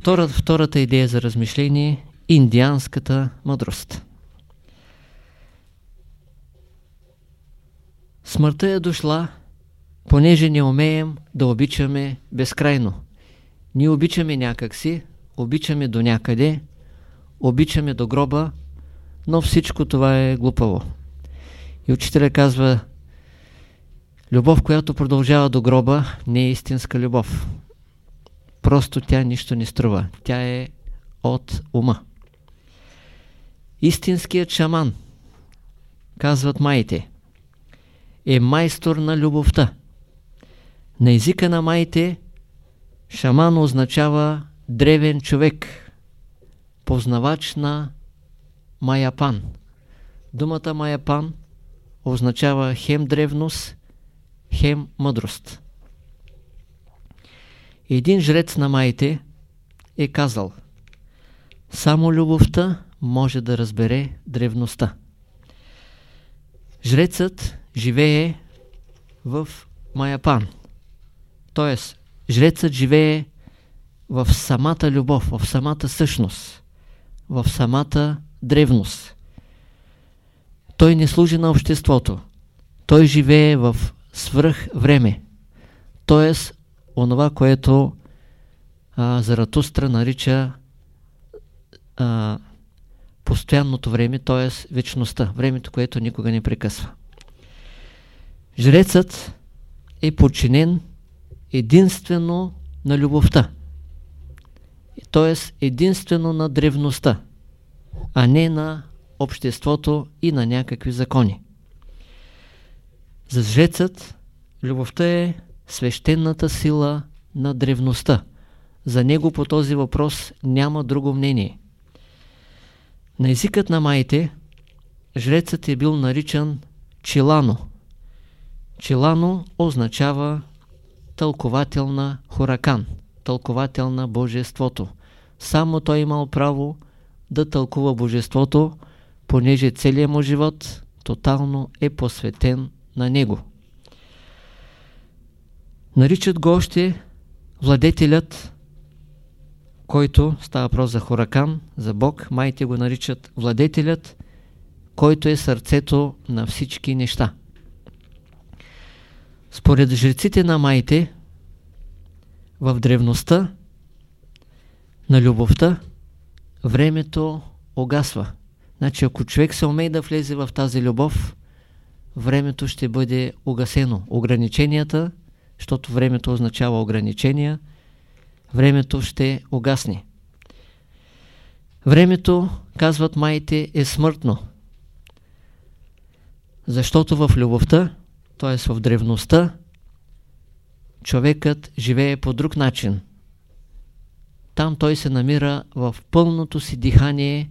Втора, втората идея за размишление индианската мъдрост. Смъртта е дошла, понеже не умеем да обичаме безкрайно. Ние обичаме някакси, обичаме до някъде, обичаме до гроба, но всичко това е глупаво. И учителя казва, любов, която продължава до гроба, не е истинска любов. Просто тя нищо не струва. Тя е от ума. Истинският шаман, казват майите, е майстор на любовта. На езика на майите шаман означава древен човек, познавач на Маяпан. Думата Маяпан означава хем древност, хем мъдрост. Един жрец на майите е казал Само любовта може да разбере древността. Жрецът живее в Маяпан. Тоест, жрецът живее в самата любов, в самата същност, в самата древност. Той не служи на обществото. Той живее в свръх време. Тоест, онова, което а, Заратустра нарича а, постоянното време, т.е. вечността, времето, което никога не прекъсва. Жрецът е подчинен единствено на любовта, т.е. единствено на древността, а не на обществото и на някакви закони. За жрецът любовта е свещената сила на древността. За него по този въпрос няма друго мнение. На езикът на майте жрецът е бил наричан Чилано. Чилано означава тълковател на Хоракан, тълковател на Божеството. Само той имал право да тълкува Божеството, понеже целият му живот тотално е посветен на него. Наричат го още владетелят, който става въпрос за Хоракан, за Бог, майите го наричат владетелят, който е сърцето на всички неща. Според жреците на майите, в древността на любовта, времето огасва. Значи, ако човек се умее да влезе в тази любов, времето ще бъде угасено. Ограниченията защото времето означава ограничения, времето ще угасне. Времето, казват майите, е смъртно. Защото в любовта, т.е. в древността, човекът живее по друг начин. Там той се намира в пълното си дихание,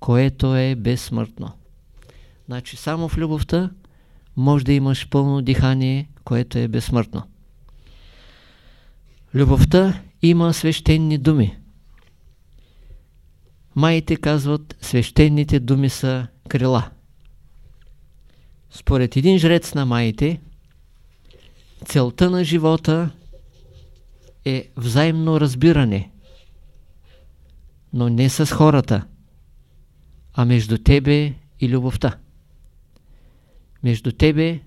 което е безсмъртно. Значи само в любовта може да имаш пълно дихание, което е безсмъртно. Любовта има свещени думи. Майите казват, свещените думи са крила. Според един жрец на майите, целта на живота е взаимно разбиране, но не с хората, а между тебе и любовта. Между тебе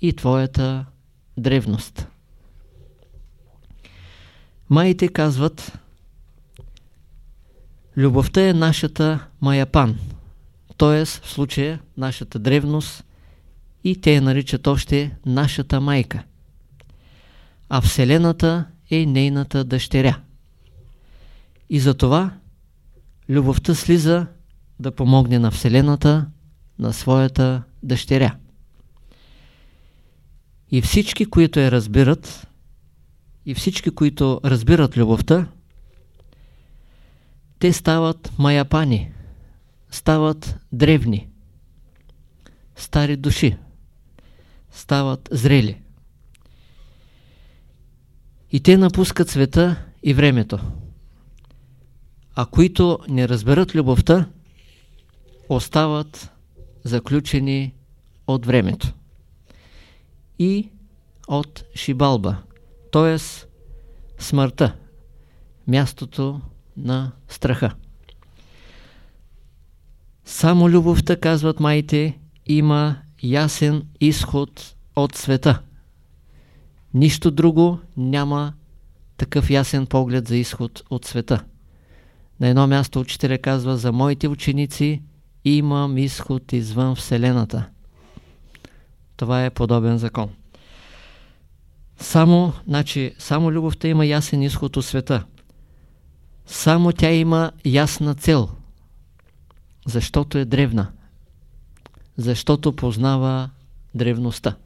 и твоята древност. Майите казват, любовта е нашата маяпан, т.е. в случая нашата древност и те я наричат още нашата майка. А Вселената е нейната дъщеря. И затова любовта слиза да помогне на Вселената, на своята дъщеря. И всички, които я разбират, и всички, които разбират любовта, те стават маяпани, стават древни, стари души, стават зрели. И те напускат света и времето. А които не разберат любовта, остават заключени от времето и от Шибалба т.е. смъртта. мястото на страха. Само любовта, казват майите, има ясен изход от света. Нищо друго няма такъв ясен поглед за изход от света. На едно място учителя казва за моите ученици имам изход извън Вселената. Това е подобен закон. Само, значи, само любовта има ясен изход от света. Само тя има ясна цел. Защото е древна. Защото познава древността.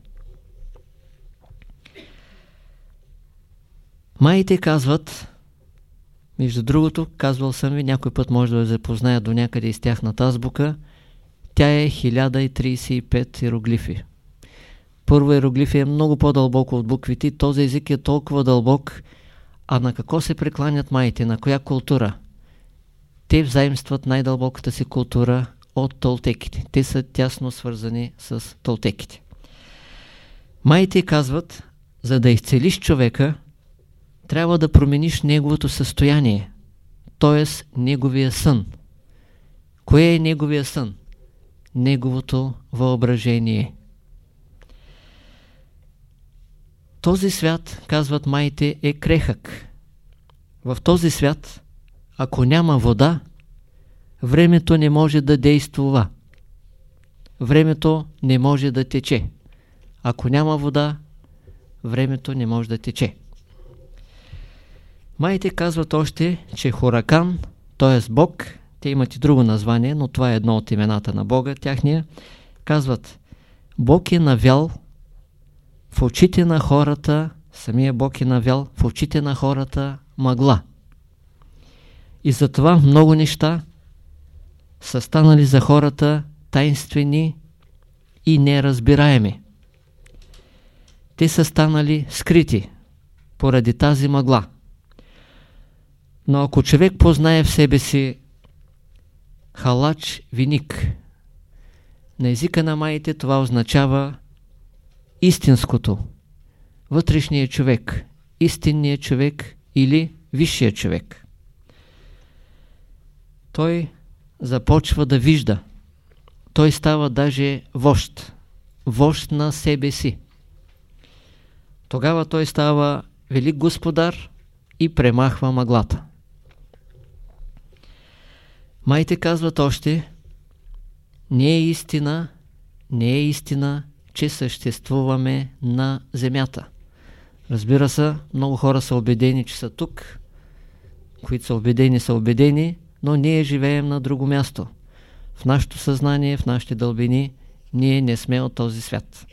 Майите казват, между другото, казвал съм ви, някой път може да я запозная до някъде из тяхната азбука, тя е 1035 иероглифи. Първо иероглифи е много по-дълбоко от буквите, този език е толкова дълбок, а на какво се прекланят майите, на коя култура? Те взаимстват най-дълбоката си култура от толтеките. Те са тясно свързани с толтеките. Майите казват, за да изцелиш човека, трябва да промениш неговото състояние, т.е. неговия сън. Кое е неговия сън? Неговото въображение. Този свят, казват майите, е крехък. В този свят, ако няма вода, времето не може да действува. Времето не може да тече. Ако няма вода, времето не може да тече. Майите казват още, че Хоракан, т.е. Бог, те имат и друго название, но това е едно от имената на Бога, тяхния, казват, Бог е навял в очите на хората, самия Бог е навял в очите на хората мъгла. И затова много неща са станали за хората тайнствени и неразбираеми. Те са станали скрити поради тази мъгла. Но ако човек познае в себе си халач виник, на езика на майите това означава истинското, вътрешния човек, истинният човек или висшия човек. Той започва да вижда. Той става даже вожд. Вожд на себе си. Тогава той става велик господар и премахва мъглата. Майте казват още, не е истина, не е истина, че съществуваме на Земята. Разбира се, много хора са убедени, че са тук, които са убедени, са убедени, но ние живеем на друго място. В нашето съзнание, в нашите дълбини, ние не сме от този свят.